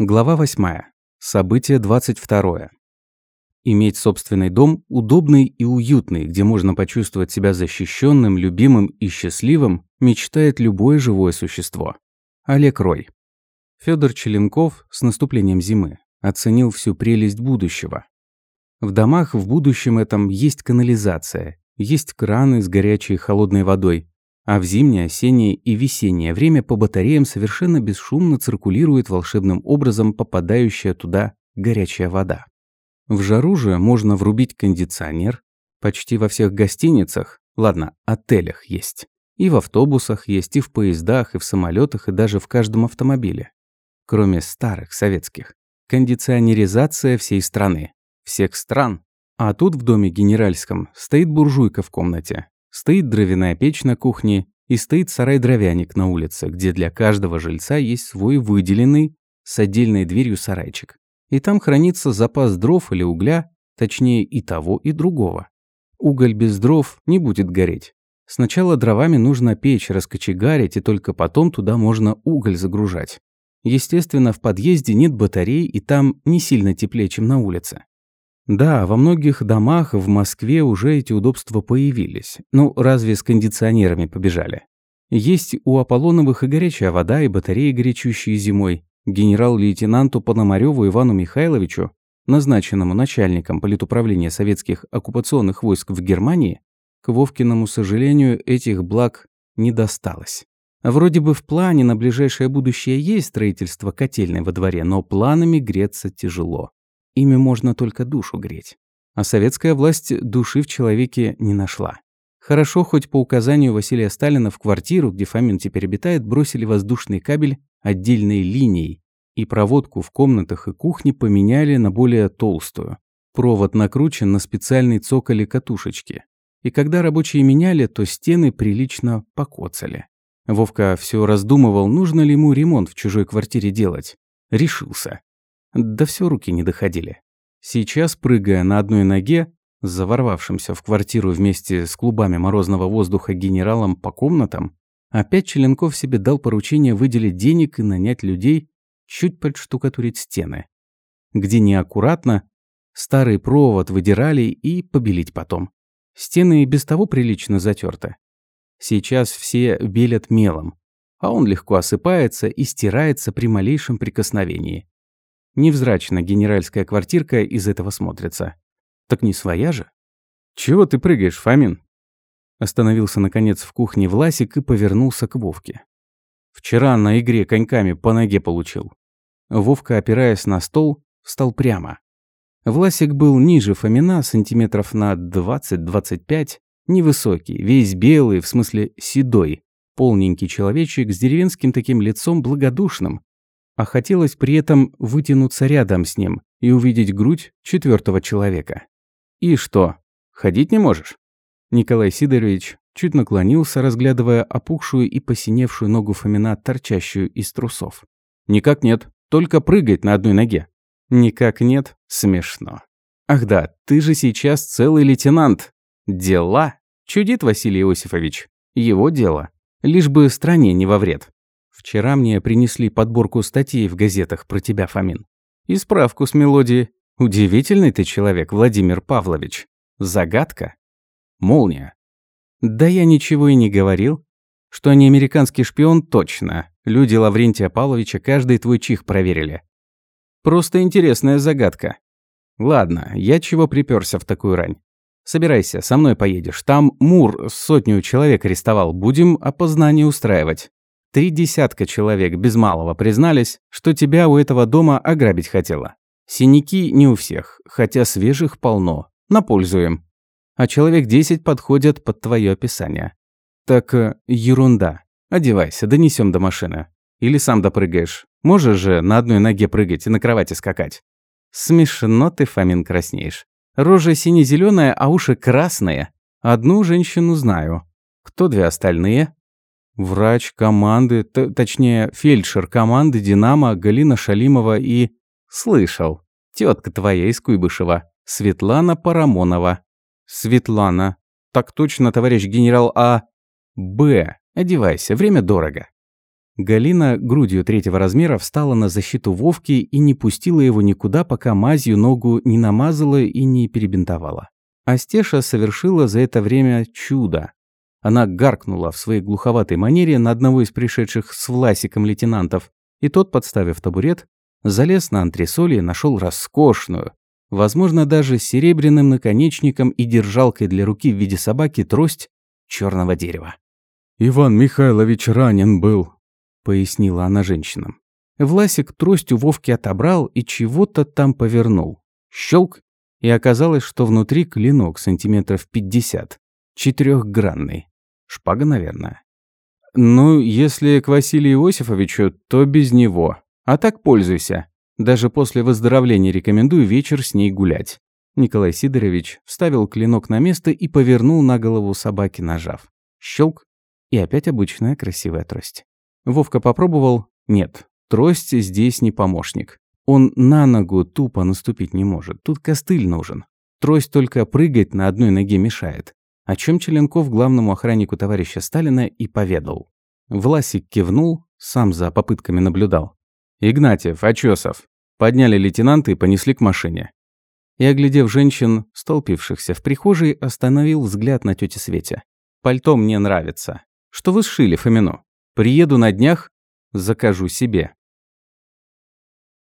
Глава 8. Событие 22. Иметь собственный дом, удобный и уютный, где можно почувствовать себя защищенным, любимым и счастливым, мечтает любое живое существо. Олег Рой. Федор Челенков с наступлением зимы оценил всю прелесть будущего. В домах в будущем этом есть канализация, есть краны с горячей и холодной водой, а в зимнее, осеннее и весеннее время по батареям совершенно бесшумно циркулирует волшебным образом попадающая туда горячая вода. В жару же можно врубить кондиционер. Почти во всех гостиницах, ладно, отелях есть. И в автобусах есть, и в поездах, и в самолетах, и даже в каждом автомобиле. Кроме старых советских. Кондиционеризация всей страны. Всех стран. А тут в доме генеральском стоит буржуйка в комнате, Стоит дровяная печь на кухне и стоит сарай-дровяник на улице, где для каждого жильца есть свой выделенный с отдельной дверью сарайчик. И там хранится запас дров или угля, точнее и того, и другого. Уголь без дров не будет гореть. Сначала дровами нужно печь раскочегарить, и только потом туда можно уголь загружать. Естественно, в подъезде нет батарей, и там не сильно теплее, чем на улице. Да, во многих домах в Москве уже эти удобства появились. Ну, разве с кондиционерами побежали? Есть у Аполлоновых и горячая вода, и батареи горячущие зимой. Генерал-лейтенанту Пономарёву Ивану Михайловичу, назначенному начальником политуправления советских оккупационных войск в Германии, к Вовкиному сожалению, этих благ не досталось. Вроде бы в плане на ближайшее будущее есть строительство котельной во дворе, но планами греться тяжело. Ими можно только душу греть. А советская власть души в человеке не нашла. Хорошо, хоть по указанию Василия Сталина в квартиру, где Фомин теперь обитает, бросили воздушный кабель отдельной линией, и проводку в комнатах и кухне поменяли на более толстую. Провод накручен на специальной цоколе катушечки. И когда рабочие меняли, то стены прилично покоцали. Вовка все раздумывал, нужно ли ему ремонт в чужой квартире делать. Решился. Да все руки не доходили. Сейчас, прыгая на одной ноге, заворвавшимся в квартиру вместе с клубами морозного воздуха генералом по комнатам, опять Челенков себе дал поручение выделить денег и нанять людей чуть подштукатурить стены. Где неаккуратно, старый провод выдирали и побелить потом. Стены и без того прилично затерты. Сейчас все белят мелом, а он легко осыпается и стирается при малейшем прикосновении. Невзрачно генеральская квартирка из этого смотрится. Так не своя же? Чего ты прыгаешь, Фомин? Остановился, наконец, в кухне Власик и повернулся к Вовке. Вчера на игре коньками по ноге получил. Вовка, опираясь на стол, встал прямо. Власик был ниже Фомина, сантиметров на 20-25, невысокий, весь белый, в смысле седой, полненький человечек с деревенским таким лицом благодушным, а хотелось при этом вытянуться рядом с ним и увидеть грудь четвертого человека. «И что, ходить не можешь?» Николай Сидорович чуть наклонился, разглядывая опухшую и посиневшую ногу Фомина, торчащую из трусов. «Никак нет, только прыгать на одной ноге». «Никак нет? Смешно». «Ах да, ты же сейчас целый лейтенант. Дела?» Чудит Василий Иосифович. Его дело. Лишь бы стране не во вред. Вчера мне принесли подборку статей в газетах про тебя, Фомин. И справку с мелодией. Удивительный ты человек, Владимир Павлович. Загадка? Молния. Да я ничего и не говорил. Что не американский шпион, точно. Люди Лаврентия Павловича каждый твой чих проверили. Просто интересная загадка. Ладно, я чего приперся в такую рань? Собирайся, со мной поедешь. Там Мур сотню человек арестовал. Будем опознание устраивать. Три десятка человек без малого признались, что тебя у этого дома ограбить хотела. Синяки не у всех, хотя свежих полно. Напользуем. А человек десять подходят под твое описание. Так э, ерунда. Одевайся, донесем до машины. Или сам допрыгаешь. Можешь же на одной ноге прыгать и на кровати скакать. Смешно ты, Фомин, краснеешь. Рожа сине зеленая а уши красные. Одну женщину знаю. Кто две остальные? Врач команды, точнее, фельдшер команды «Динамо» Галина Шалимова и... Слышал. Тетка твоя из Куйбышева. Светлана Парамонова. Светлана. Так точно, товарищ генерал А. Б. Одевайся, время дорого. Галина грудью третьего размера встала на защиту Вовки и не пустила его никуда, пока мазью ногу не намазала и не перебинтовала. А Стеша совершила за это время чудо. Она гаркнула в своей глуховатой манере на одного из пришедших с Власиком лейтенантов, и тот, подставив табурет, залез на антресоли и нашел роскошную, возможно, даже с серебряным наконечником и держалкой для руки в виде собаки трость черного дерева. «Иван Михайлович ранен был», — пояснила она женщинам. Власик трость у Вовки отобрал и чего-то там повернул. Щелк, и оказалось, что внутри клинок сантиметров пятьдесят, четырехгранный. Шпага, наверное. Ну, если к Василию Иосифовичу, то без него. А так пользуйся. Даже после выздоровления рекомендую вечер с ней гулять. Николай Сидорович вставил клинок на место и повернул на голову собаки, нажав. Щелк, и опять обычная красивая трость. Вовка попробовал. Нет, трость здесь не помощник. Он на ногу тупо наступить не может. Тут костыль нужен. Трость только прыгать на одной ноге мешает о чем Челенков главному охраннику товарища Сталина и поведал. Власик кивнул, сам за попытками наблюдал. «Игнатьев, Очесов». Подняли лейтенанта и понесли к машине. И, оглядев женщин, столпившихся в прихожей, остановил взгляд на тете Свете. «Пальто мне нравится. Что вы сшили, Фомину? Приеду на днях, закажу себе».